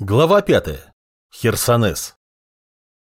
Глава 5. Херсонес.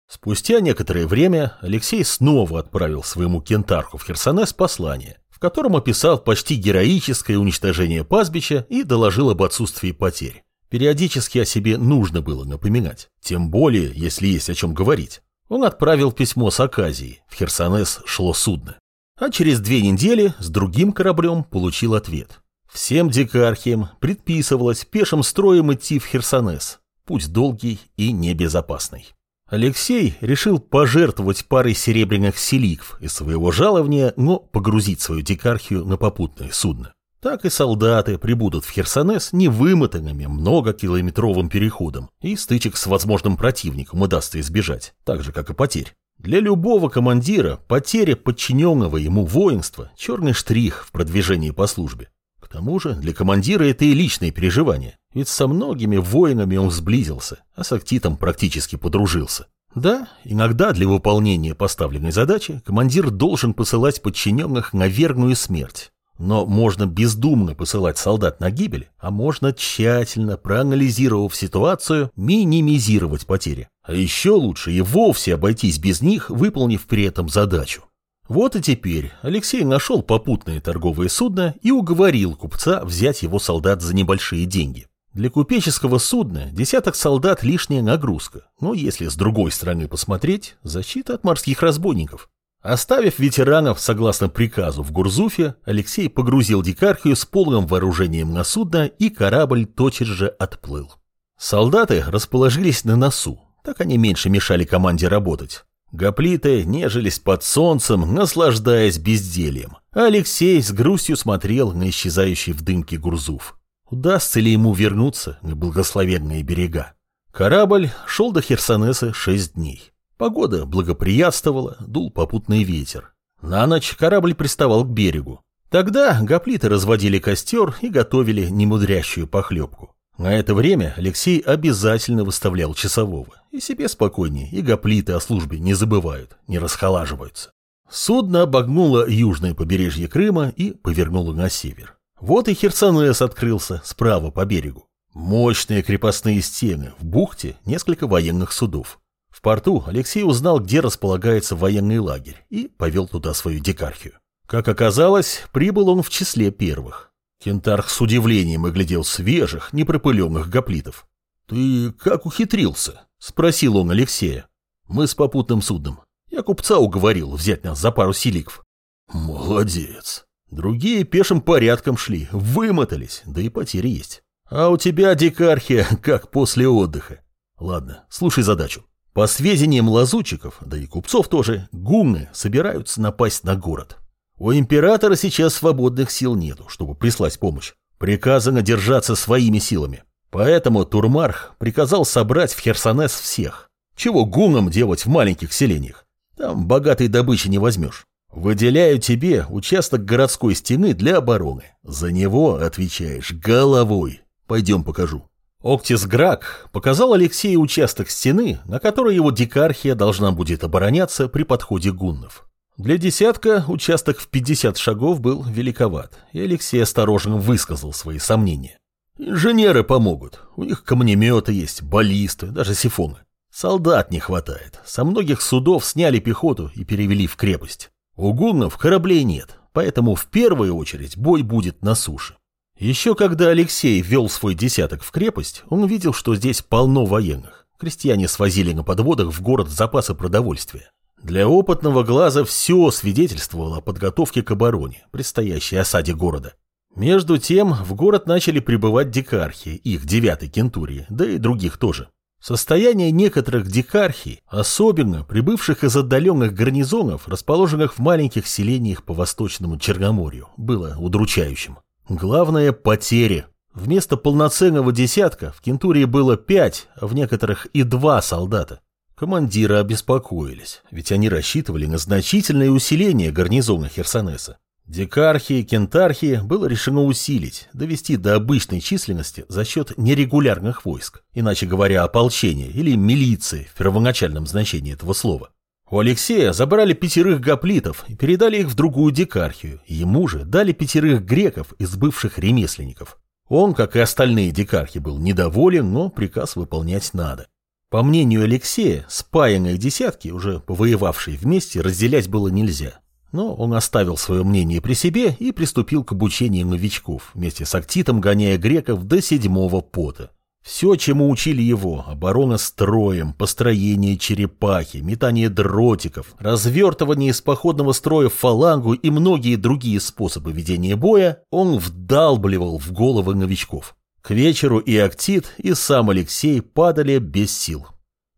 Спустя некоторое время Алексей снова отправил своему кентарху в Херсонес послание, в котором описал почти героическое уничтожение пастбища и доложил об отсутствии потерь. Периодически о себе нужно было напоминать, тем более, если есть о чем говорить. Он отправил письмо с Аказией, в Херсонес шло судно. А через две недели с другим кораблем получил ответ. Всем дикархиям предписывалось пешим строем идти в Херсонес. Путь долгий и небезопасный. Алексей решил пожертвовать парой серебряных селикв из своего жалования, но погрузить свою дикархию на попутное судно. Так и солдаты прибудут в Херсонес невымотанными многокилометровым переходом, и стычек с возможным противником удастся избежать, так же, как и потерь. Для любого командира потеря подчиненного ему воинства – черный штрих в продвижении по службе тому же для командира это и личные переживания, ведь со многими воинами он сблизился, а с Актитом практически подружился. Да, иногда для выполнения поставленной задачи командир должен посылать подчиненных на верную смерть. Но можно бездумно посылать солдат на гибель, а можно тщательно проанализировав ситуацию, минимизировать потери. А еще лучше и вовсе обойтись без них, выполнив при этом задачу. Вот и теперь Алексей нашел попутное торговое судно и уговорил купца взять его солдат за небольшие деньги. Для купеческого судна десяток солдат лишняя нагрузка, но если с другой стороны посмотреть, защита от морских разбойников. Оставив ветеранов согласно приказу в Гурзуфе, Алексей погрузил дикархию с полным вооружением на судно, и корабль тотчас же отплыл. Солдаты расположились на носу, так они меньше мешали команде работать. Гоплиты нежились под солнцем, наслаждаясь бездельем. Алексей с грустью смотрел на исчезающий в дымке Гурзуф. Удастся ли ему вернуться на благословенные берега? Корабль шел до Херсонеса шесть дней. Погода благоприятствовала, дул попутный ветер. На ночь корабль приставал к берегу. Тогда гоплиты разводили костер и готовили немудрящую похлебку. На это время Алексей обязательно выставлял часового. И себе спокойнее, и гоплиты о службе не забывают, не расхолаживаются. Судно обогнуло южное побережье Крыма и повернуло на север. Вот и Херсонес открылся справа по берегу. Мощные крепостные стены, в бухте несколько военных судов. В порту Алексей узнал, где располагается военный лагерь, и повел туда свою дикархию. Как оказалось, прибыл он в числе первых. Кентарх с удивлением оглядел свежих, непропыленных гоплитов. «Ты как ухитрился?» — спросил он Алексея. «Мы с попутным судном. Я купца уговорил взять нас за пару силиков». «Молодец. Другие пешим порядком шли, вымотались, да и потери есть. А у тебя дикархия, как после отдыха. Ладно, слушай задачу. По сведениям лазутчиков, да и купцов тоже, гумны собираются напасть на город. У императора сейчас свободных сил нету, чтобы прислать помощь. Приказано держаться своими силами. Поэтому Турмарх приказал собрать в Херсонес всех. Чего гунам делать в маленьких селениях? Там богатой добычи не возьмешь. Выделяю тебе участок городской стены для обороны. За него отвечаешь головой. Пойдем покажу. Октис Грак показал Алексею участок стены, на которой его дикархия должна будет обороняться при подходе гуннов. Для десятка участок в 50 шагов был великоват, и Алексей осторожно высказал свои сомнения. Инженеры помогут, у них камнеметы есть, баллисты, даже сифоны. Солдат не хватает, со многих судов сняли пехоту и перевели в крепость. У гуннов кораблей нет, поэтому в первую очередь бой будет на суше. Еще когда Алексей вел свой десяток в крепость, он увидел, что здесь полно военных. Крестьяне свозили на подводах в город запасы продовольствия. Для опытного глаза все свидетельствовало о подготовке к обороне, предстоящей осаде города. Между тем в город начали прибывать дикархи, их девятой кентурии, да и других тоже. Состояние некоторых дикархий, особенно прибывших из отдаленных гарнизонов, расположенных в маленьких селениях по восточному Черноморью, было удручающим. Главное – потери. Вместо полноценного десятка в кентурии было пять, а в некоторых и два солдата. Командиры обеспокоились, ведь они рассчитывали на значительное усиление гарнизона Херсонеса. Дикархи и кентархи было решено усилить, довести до обычной численности за счет нерегулярных войск, иначе говоря, ополчения или милиции в первоначальном значении этого слова. У Алексея забрали пятерых гоплитов и передали их в другую дикархию, ему же дали пятерых греков из бывших ремесленников. Он, как и остальные дикархи, был недоволен, но приказ выполнять надо. По мнению Алексея, спаянные десятки, уже повоевавшие вместе, разделять было нельзя. Но он оставил свое мнение при себе и приступил к обучению новичков, вместе с актитом гоняя греков до седьмого пота. Все, чему учили его – оборона строем, построение черепахи, метание дротиков, развертывание из походного строя фалангу и многие другие способы ведения боя – он вдалбливал в головы новичков. К вечеру и Актит, и сам Алексей падали без сил.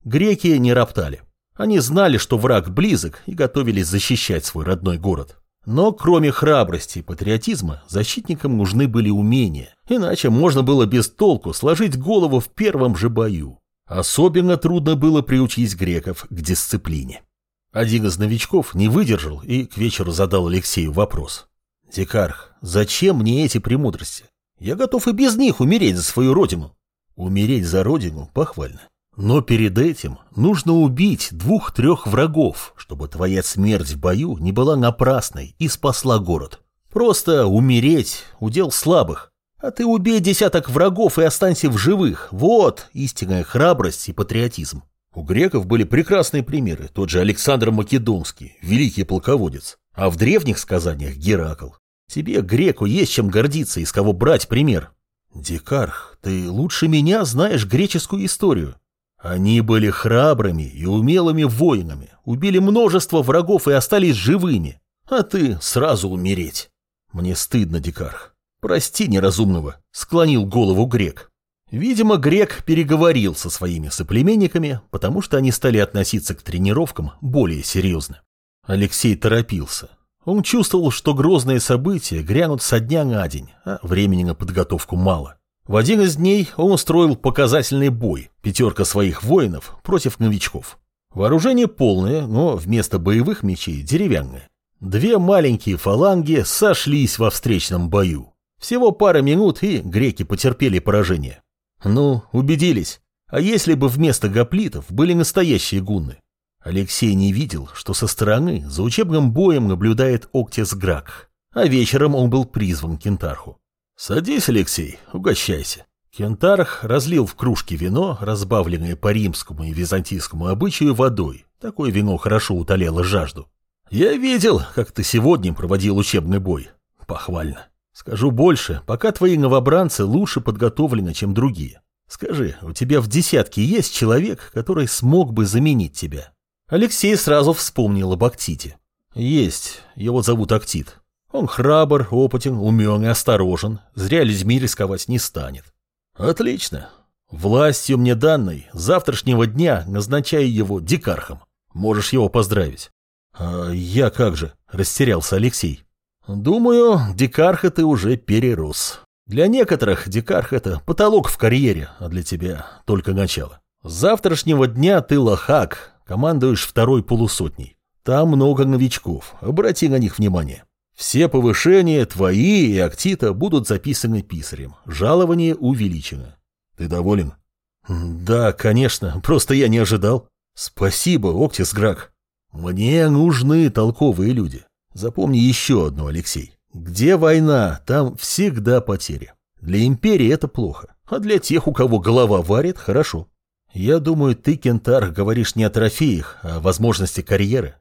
Греки не роптали. Они знали, что враг близок и готовились защищать свой родной город. Но кроме храбрости и патриотизма, защитникам нужны были умения, иначе можно было без толку сложить голову в первом же бою. Особенно трудно было приучить греков к дисциплине. Один из новичков не выдержал и к вечеру задал Алексею вопрос. «Дикарх, зачем мне эти премудрости? Я готов и без них умереть за свою родину». Умереть за родину похвально. Но перед этим нужно убить двух-трех врагов, чтобы твоя смерть в бою не была напрасной и спасла город. Просто умереть – удел слабых. А ты убей десяток врагов и останься в живых. Вот истинная храбрость и патриотизм. У греков были прекрасные примеры. Тот же Александр Македонский, великий полководец. А в древних сказаниях Геракл. Тебе, греку, есть чем гордиться и с кого брать пример. Дикарх, ты лучше меня знаешь греческую историю. Они были храбрыми и умелыми воинами, убили множество врагов и остались живыми. А ты сразу умереть. Мне стыдно, Дикарх. Прости неразумного, склонил голову грек. Видимо, грек переговорил со своими соплеменниками, потому что они стали относиться к тренировкам более серьезно. Алексей торопился. Он чувствовал, что грозные события грянут со дня на день, а времени на подготовку мало. В один из дней он устроил показательный бой, пятерка своих воинов против новичков. Вооружение полное, но вместо боевых мечей деревянное. Две маленькие фаланги сошлись во встречном бою. Всего пара минут, и греки потерпели поражение. Ну, убедились. А если бы вместо гоплитов были настоящие гунны? Алексей не видел, что со стороны за учебным боем наблюдает Октис Грак, а вечером он был призван к Кентарху. «Садись, Алексей, угощайся». Кентарх разлил в кружке вино, разбавленное по римскому и византийскому обычаю водой. Такое вино хорошо утоляло жажду. «Я видел, как ты сегодня проводил учебный бой. Похвально. Скажу больше, пока твои новобранцы лучше подготовлены, чем другие. Скажи, у тебя в десятке есть человек, который смог бы заменить тебя?» Алексей сразу вспомнил об Актите. «Есть. Его зовут Актит. Он храбр, опытен, умен и осторожен, зря людьми рисковать не станет. Отлично. Властью мне данной, завтрашнего дня назначаю его дикархом. Можешь его поздравить. А я как же, растерялся Алексей. Думаю, дикарха ты уже перерос. Для некоторых дикарх это потолок в карьере, а для тебя только начало. С завтрашнего дня ты лохак, командуешь второй полусотней. Там много новичков, обрати на них внимание. Все повышения твои и Актита будут записаны писарем. Жалование увеличено. Ты доволен? Да, конечно, просто я не ожидал. Спасибо, Октис Грак. Мне нужны толковые люди. Запомни еще одно, Алексей. Где война, там всегда потери. Для империи это плохо, а для тех, у кого голова варит, хорошо. Я думаю, ты, Кентар, говоришь не о трофеях, а о возможности карьеры.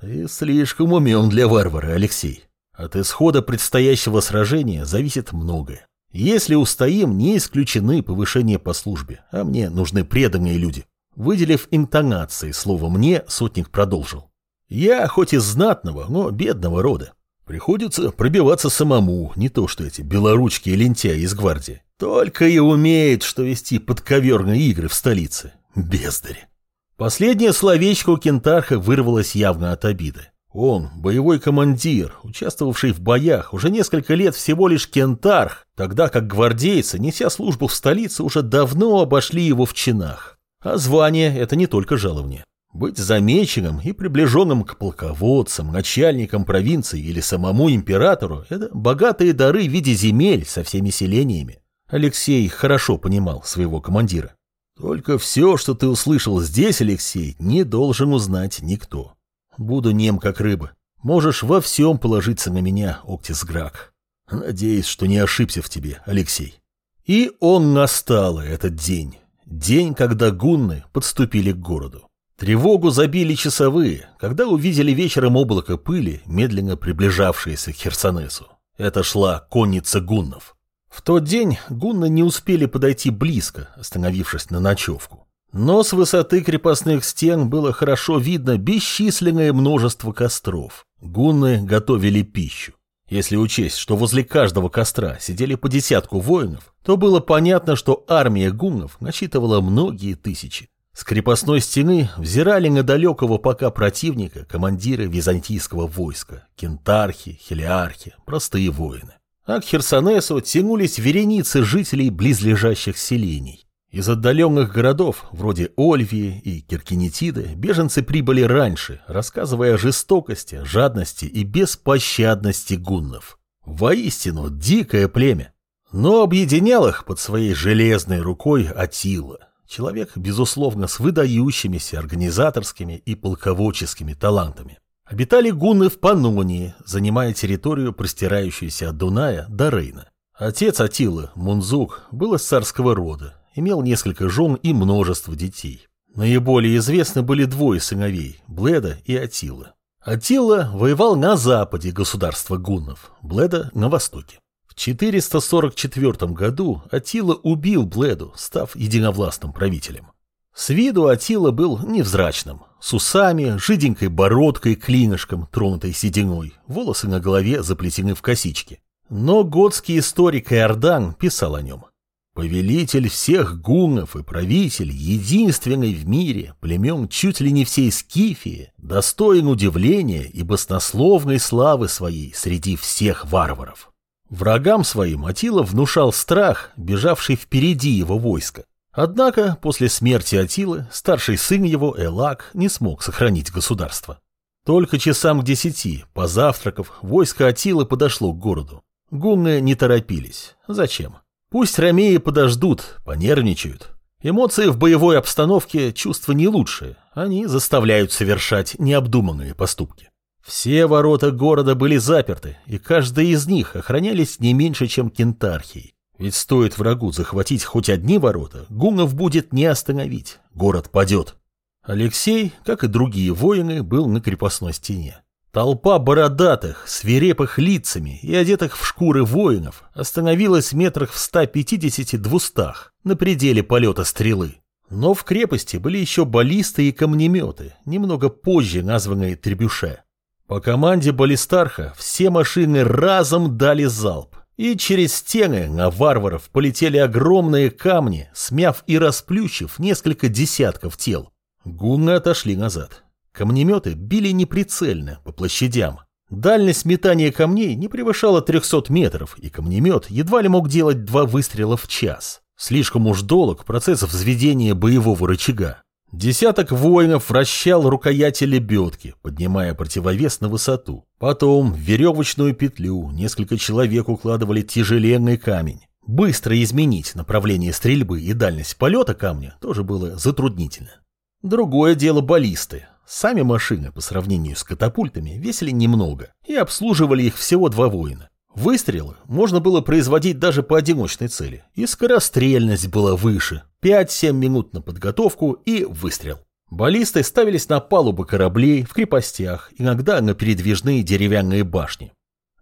Ты слишком умен для варвара, Алексей. От исхода предстоящего сражения зависит многое. Если устоим, не исключены повышения по службе, а мне нужны преданные люди. Выделив интонации слово «мне», сотник продолжил. Я хоть из знатного, но бедного рода. Приходится пробиваться самому, не то что эти белоручки и лентяи из гвардии. Только и умеет, что вести подковерные игры в столице. Бездари. Последнее словечко у кентарха вырвалось явно от обиды. Он, боевой командир, участвовавший в боях, уже несколько лет всего лишь кентарх, тогда как гвардейцы, неся службу в столице, уже давно обошли его в чинах. А звание – это не только жалование. Быть замеченным и приближенным к полководцам, начальникам провинции или самому императору – это богатые дары в виде земель со всеми селениями. Алексей хорошо понимал своего командира. Только все, что ты услышал здесь, Алексей, не должен узнать никто. Буду нем, как рыба. Можешь во всем положиться на меня, Октис Грак. Надеюсь, что не ошибся в тебе, Алексей. И он настал, этот день. День, когда гунны подступили к городу. Тревогу забили часовые, когда увидели вечером облако пыли, медленно приближавшееся к Херсонесу. Это шла конница гуннов. В тот день гунны не успели подойти близко, остановившись на ночевку. Но с высоты крепостных стен было хорошо видно бесчисленное множество костров. Гунны готовили пищу. Если учесть, что возле каждого костра сидели по десятку воинов, то было понятно, что армия гуннов насчитывала многие тысячи. С крепостной стены взирали на далекого пока противника командиры византийского войска, кентархи, хелиархи, простые воины. А к Херсонесу тянулись вереницы жителей близлежащих селений. Из отдаленных городов, вроде Ольвии и Киркинетиды, беженцы прибыли раньше, рассказывая о жестокости, жадности и беспощадности гуннов. Воистину, дикое племя. Но объединял их под своей железной рукой Атила, человек, безусловно, с выдающимися организаторскими и полководческими талантами. Обитали гунны в Панонии, занимая территорию, простирающуюся от Дуная до Рейна. Отец Атилы, Мунзук, был из царского рода, имел несколько жен и множество детей. Наиболее известны были двое сыновей – Бледа и Атила. Атила воевал на западе государства гуннов, Бледа – на востоке. В 444 году Атила убил Бледу, став единовластным правителем. С виду Атила был невзрачным, с усами, жиденькой бородкой, клинышком, тронутой сединой, волосы на голове заплетены в косички. Но готский историк Иордан писал о нем. Повелитель всех гуннов и правитель, единственный в мире, племен чуть ли не всей Скифии, достоин удивления и баснословной славы своей среди всех варваров. Врагам своим Атила внушал страх, бежавший впереди его войска. Однако после смерти Атилы старший сын его, Элак, не смог сохранить государство. Только часам к десяти, позавтракав, войско Атилы подошло к городу. Гунны не торопились. Зачем? Пусть ромеи подождут, понервничают. Эмоции в боевой обстановке – чувства не лучшие. Они заставляют совершать необдуманные поступки. Все ворота города были заперты, и каждая из них охранялись не меньше, чем кентархией. Ведь стоит врагу захватить хоть одни ворота, гуннов будет не остановить, город падет. Алексей, как и другие воины, был на крепостной стене. Толпа бородатых, свирепых лицами и одетых в шкуры воинов остановилась метрах в 150-200 на пределе полета стрелы. Но в крепости были еще баллисты и камнеметы, немного позже названные требюше. По команде баллистарха все машины разом дали залп, и через стены на варваров полетели огромные камни, смяв и расплющив несколько десятков тел. Гунны отошли назад. Камнеметы били неприцельно по площадям. Дальность метания камней не превышала 300 метров, и камнемет едва ли мог делать два выстрела в час. Слишком уж долг процесс взведения боевого рычага. Десяток воинов вращал рукояти лебедки, поднимая противовес на высоту. Потом в веревочную петлю несколько человек укладывали тяжеленный камень. Быстро изменить направление стрельбы и дальность полета камня тоже было затруднительно. Другое дело баллисты. Сами машины по сравнению с катапультами весили немного, и обслуживали их всего два воина. Выстрелы можно было производить даже по одиночной цели, и скорострельность была выше. 5-7 минут на подготовку и выстрел. Баллисты ставились на палубы кораблей, в крепостях, иногда на передвижные деревянные башни.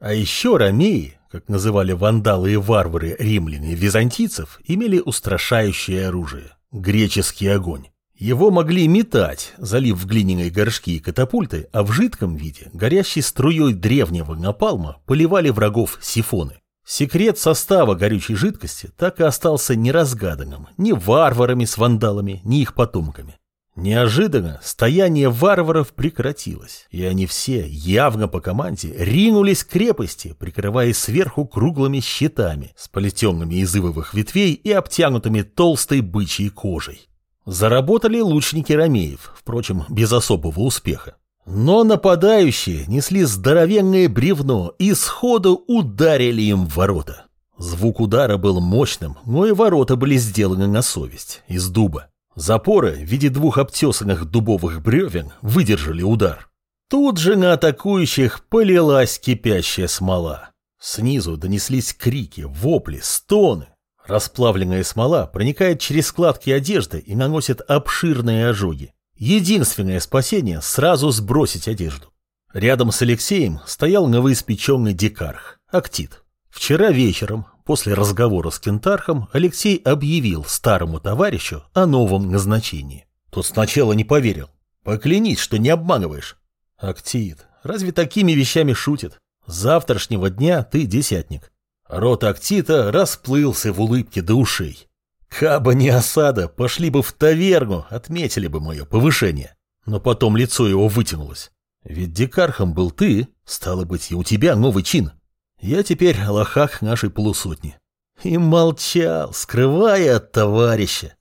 А еще ромеи, как называли вандалы и варвары римлян и византийцев, имели устрашающее оружие – греческий огонь. Его могли метать, залив в глиняные горшки и катапульты, а в жидком виде, горящей струей древнего напалма, поливали врагов сифоны. Секрет состава горючей жидкости так и остался неразгаданным ни варварами с вандалами, ни их потомками. Неожиданно стояние варваров прекратилось, и они все, явно по команде, ринулись к крепости, прикрываясь сверху круглыми щитами, сплетенными из ивовых ветвей и обтянутыми толстой бычьей кожей. Заработали лучники ромеев, впрочем, без особого успеха. Но нападающие несли здоровенное бревно и сходу ударили им в ворота. Звук удара был мощным, но и ворота были сделаны на совесть, из дуба. Запоры в виде двух обтесанных дубовых бревен выдержали удар. Тут же на атакующих полилась кипящая смола. Снизу донеслись крики, вопли, стоны. Расплавленная смола проникает через складки одежды и наносит обширные ожоги. Единственное спасение – сразу сбросить одежду. Рядом с Алексеем стоял новоиспеченный дикарх, Актит. Вчера вечером, после разговора с кентархом, Алексей объявил старому товарищу о новом назначении. Тот сначала не поверил. Поклянись, что не обманываешь. Актит, разве такими вещами шутят? С завтрашнего дня ты десятник. Рот Актита расплылся в улыбке до ушей. Каба не осада, пошли бы в таверну, отметили бы мое повышение. Но потом лицо его вытянулось. Ведь дикархом был ты, стало быть, и у тебя новый чин. Я теперь лохак нашей полусотни. И молчал, скрывая от товарища.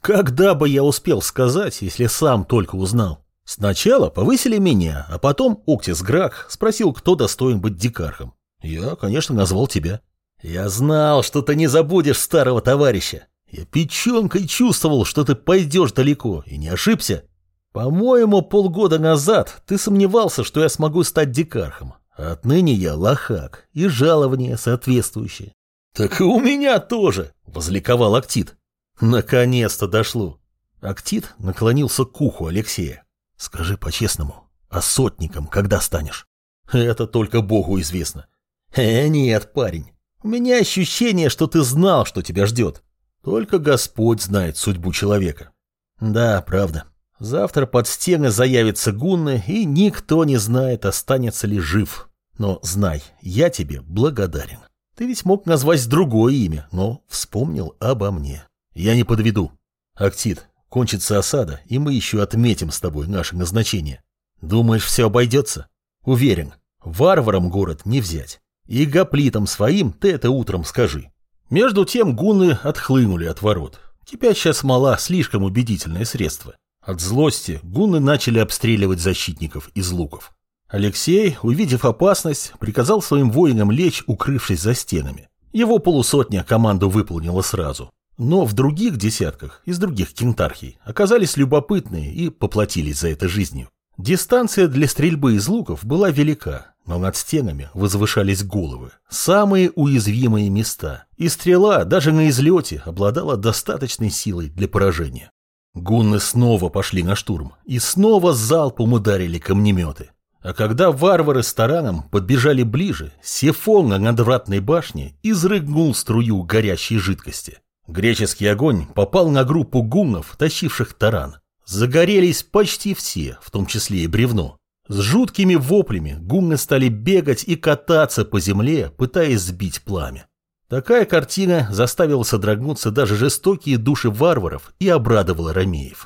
Когда бы я успел сказать, если сам только узнал? Сначала повысили меня, а потом Октис Грак спросил, кто достоин быть дикархом. Я, конечно, назвал тебя. Я знал, что ты не забудешь старого товарища. Я печенкой чувствовал, что ты пойдешь далеко, и не ошибся. По-моему, полгода назад ты сомневался, что я смогу стать дикархом. А отныне я лохак, и жалование соответствующее. Так и у меня тоже, возликовал Актит. Наконец-то дошло. Актит наклонился к уху Алексея. Скажи по-честному, а сотником когда станешь? Это только Богу известно. Э, нет, парень. У меня ощущение, что ты знал, что тебя ждет. Только Господь знает судьбу человека. Да, правда. Завтра под стены заявится Гунны, и никто не знает, останется ли жив. Но знай, я тебе благодарен. Ты ведь мог назвать другое имя, но вспомнил обо мне. Я не подведу. Актит, кончится осада, и мы еще отметим с тобой наше назначение. Думаешь, все обойдется? Уверен, варварам город не взять. И гоплитам своим ты это утром скажи. Между тем гунны отхлынули от ворот. Кипящая смола – слишком убедительное средство. От злости гунны начали обстреливать защитников из луков. Алексей, увидев опасность, приказал своим воинам лечь, укрывшись за стенами. Его полусотня команду выполнила сразу. Но в других десятках, из других кентархий, оказались любопытные и поплатились за это жизнью. Дистанция для стрельбы из луков была велика, но над стенами возвышались головы, самые уязвимые места, и стрела даже на излете обладала достаточной силой для поражения. Гунны снова пошли на штурм, и снова залпом ударили камнеметы. А когда варвары с тараном подбежали ближе, Сефон на надвратной башне изрыгнул струю горящей жидкости. Греческий огонь попал на группу гуннов, тащивших таран. Загорелись почти все, в том числе и бревно. С жуткими воплями гунны стали бегать и кататься по земле, пытаясь сбить пламя. Такая картина заставила содрогнуться даже жестокие души варваров и обрадовала ромеев.